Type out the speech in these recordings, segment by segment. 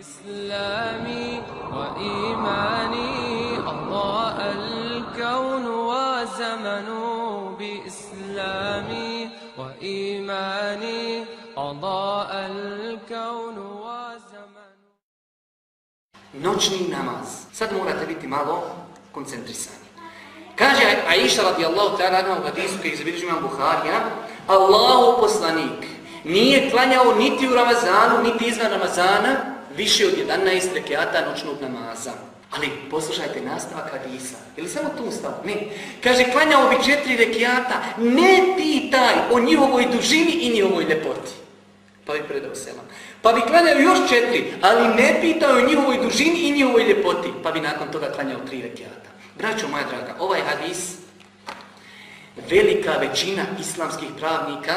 إسلامي وإيماني أضاء الكون وزمن بإسلامي وإيماني أضاء الكون وزمن. نوشني نماز سد مورات بيتي مالو كونسنترساني كاجي عيشة رضي الله تعالى عنه وغديس كي زبيرج من بخاريا الله وقصلانيك نيه تلانيه نيتي رمزان نيتي إزنا رمزانا više od 11 rekiata noćnog namaza. Ali poslušajte nastavak hadisa. Je li samo tu stav? Ne. Kaže, klanjao bi četiri rekiata, ne pitaj o njihovoj dužini i njihovoj lepoti. Pa bi predao selam. Pa bi klanjao još četiri, ali ne pitao o njihovoj dužini i njihovoj ljepoti. Pa bi nakon toga klanjao tri rekiata. Braćo moja draga, ovaj hadis, velika većina islamskih pravnika,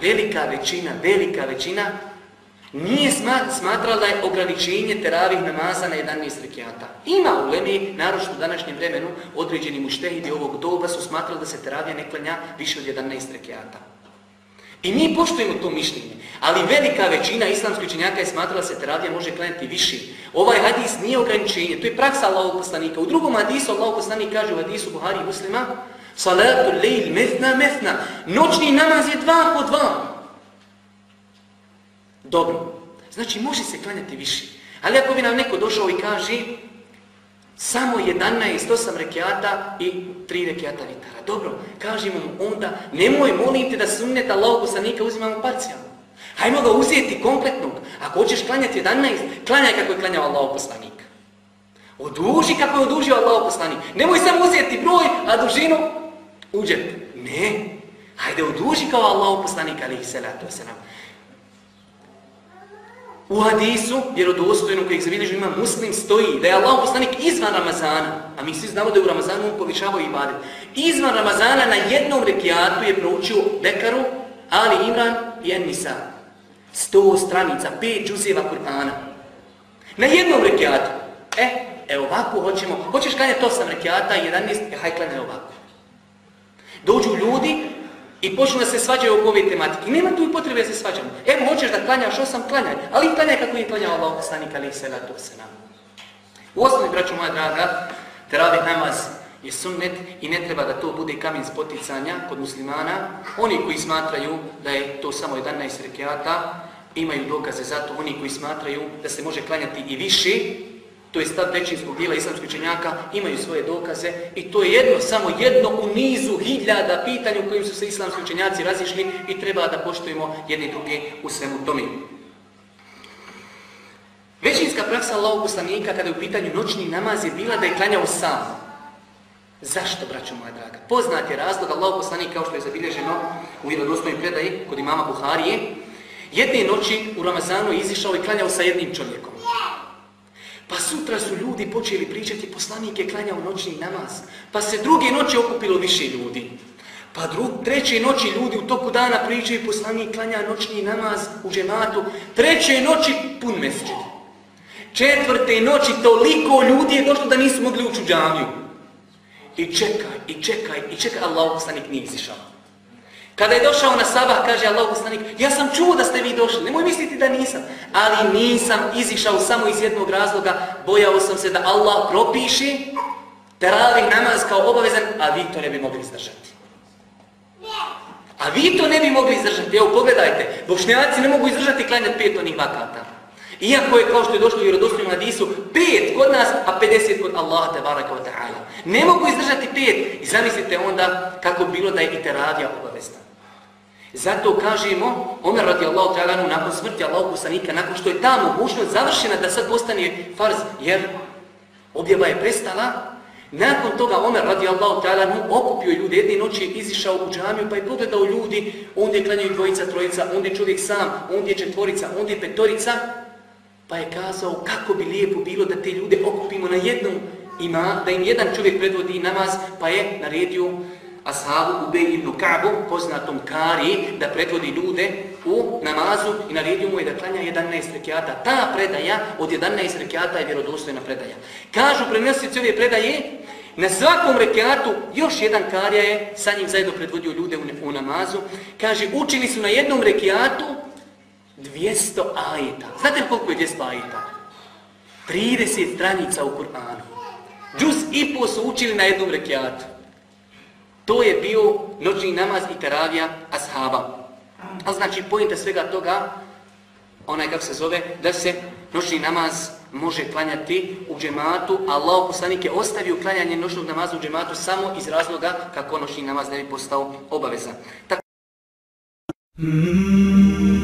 velika većina, velika većina, nije smatrala da je ograničenje teravih namaza na 11 rekiata. Ima u Lemi, naročno u današnjem vremenu, određeni muštehidi ovog doba su smatrali da se teravija ne klanja više od 11 rekiata. I mi poštujemo to mišljenje, ali velika većina islamskih učenjaka je smatrala da se teravija može klanjati više. Ovaj hadis nije ograničenje, to je praksa Allahog poslanika. U drugom hadisu Allahog poslanik kaže u hadisu Buhari i muslima Salatu lejl methna methna Noćni namaz je dva po dva. Dobro. Znači, može se klanjati više. Ali ako bi nam neko došao i kaže samo 11, 8 rekiata i 3 rekiata vitara. Dobro, kažemo mu onda, nemoj molim te da sunnet Allahog poslanika uzimamo parcijalno. Hajmo ga uzeti kompletnog. Ako hoćeš klanjati 11, klanjaj kako je klanjao Allahog poslanik. Oduži kako je odužio Allahog poslanik. Nemoj samo uzeti broj, a dužinu uđet. Ne. Hajde oduži kao Allahu poslanik, alihi salatu wasalam. U hadisu, vjerodostojnom kojeg zabilježu ima muslim, stoji da je Allah poslanik izvan Ramazana, a mi svi znamo da je u Ramazanu on povišavao ibadet. Izvan Ramazana na jednom rekiatu je proučio Bekaru, Ali Imran i Ennisa. Sto stranica, pet džuzeva Kur'ana. Na jednom rekiatu. E, e ovako hoćemo, hoćeš klanjati osam rekiata 11, e haj ovako. Dođu ljudi, I počnu da se svađaju oko ove tematike. Nema tu potrebe da se svađamo. Evo, hoćeš da klanjaš osam, klanjaj. Ali klanjaj kako je klanjao Allah poslanik, ali se to se nam. U osnovi, braću moja draga, teravi namaz je sunnet i ne treba da to bude kamen spoticanja kod muslimana. Oni koji smatraju da je to samo 11 rekiata, imaju dokaze za to. Oni koji smatraju da se može klanjati i više, to je stav većinskog dijela islamskih učenjaka, imaju svoje dokaze i to je jedno, samo jedno u nizu hiljada pitanja u kojim su se islamski učenjaci razišli i treba da poštujemo jedni druge u svemu tome. Većinska praksa Allahog poslanika kada je u pitanju noćni namaz je bila da je klanjao sam. Zašto, braćo moja draga? Poznat je razlog Allahog poslanika kao što je zabilježeno u vjerodostojnoj predaji kod imama Buharije. Jedne noći u Ramazanu je izišao i klanjao sa jednim čovjekom. Pa sutra su ljudi počeli pričati, poslanik je klanjao noćni namaz. Pa se druge noći okupilo više ljudi. Pa drug, treće noći ljudi u toku dana pričaju, poslanik klanja noćni namaz u džematu. Treće noći pun mesečet. Četvrte noći toliko ljudi je došlo da nisu mogli ući u džamiju. I čekaj, i čekaj, i čekaj, Allah poslanik nije izišao. Kada je došao na sabah, kaže Allah poslanik, ja sam čuo da ste vi došli, nemoj misliti da nisam, ali nisam izišao samo iz jednog razloga, bojao sam se da Allah propiši teravih namaz kao obavezan, a vi to ne bi mogli izdržati. A vi to ne bi mogli izdržati, evo pogledajte, bošnjaci ne mogu izdržati klanjati pet onih vakata. Iako je, kao što je došlo u vjerodostojnom hadisu, pet kod nas, a 50 kod Allaha te baraka wa ta'ala. Ne mogu izdržati pet. I zamislite onda kako bilo da je i teravija obavezna. Zato kažemo, Omer radi Allahu ta'ala nakon smrti Allahu poslanika, nakon što je ta mogućnost završena da sad postane farz, jer objava je prestala, nakon toga Omer radi Allahu ta'ala okupio ljude, jedne noći je izišao u džamiju pa je pogledao ljudi, onda je klanjaju dvojica, trojica, onda je čovjek sam, onda je četvorica, onda je petorica, pa je kazao kako bi lijepo bilo da te ljude okupimo na jednom ima, da im jedan čovjek predvodi namaz, pa je naredio ashabu Ubej ibn Ka'bu, poznatom Kari, da predvodi ljude u namazu i naredio mu je da klanja 11 rekiata. Ta predaja od 11 rekiata je vjerodostojna predaja. Kažu prenosici ove predaje, na svakom rekiatu još jedan Karija je sa njim zajedno predvodio ljude u, u namazu. Kaže, učili su na jednom rekiatu 200 ajeta. Znate li koliko je 200 ajeta? 30 stranica u Kur'anu. Džuz i po su učili na jednom rekiatu. To je bio noćni namaz i teravija ashaba. A znači, pojenta svega toga, onaj kako se zove, da se noćni namaz može klanjati u džematu, a Allah poslanik je ostavio klanjanje noćnog namaza u džematu samo iz razloga kako noćni namaz ne bi postao obaveza. Tako... Mm -hmm.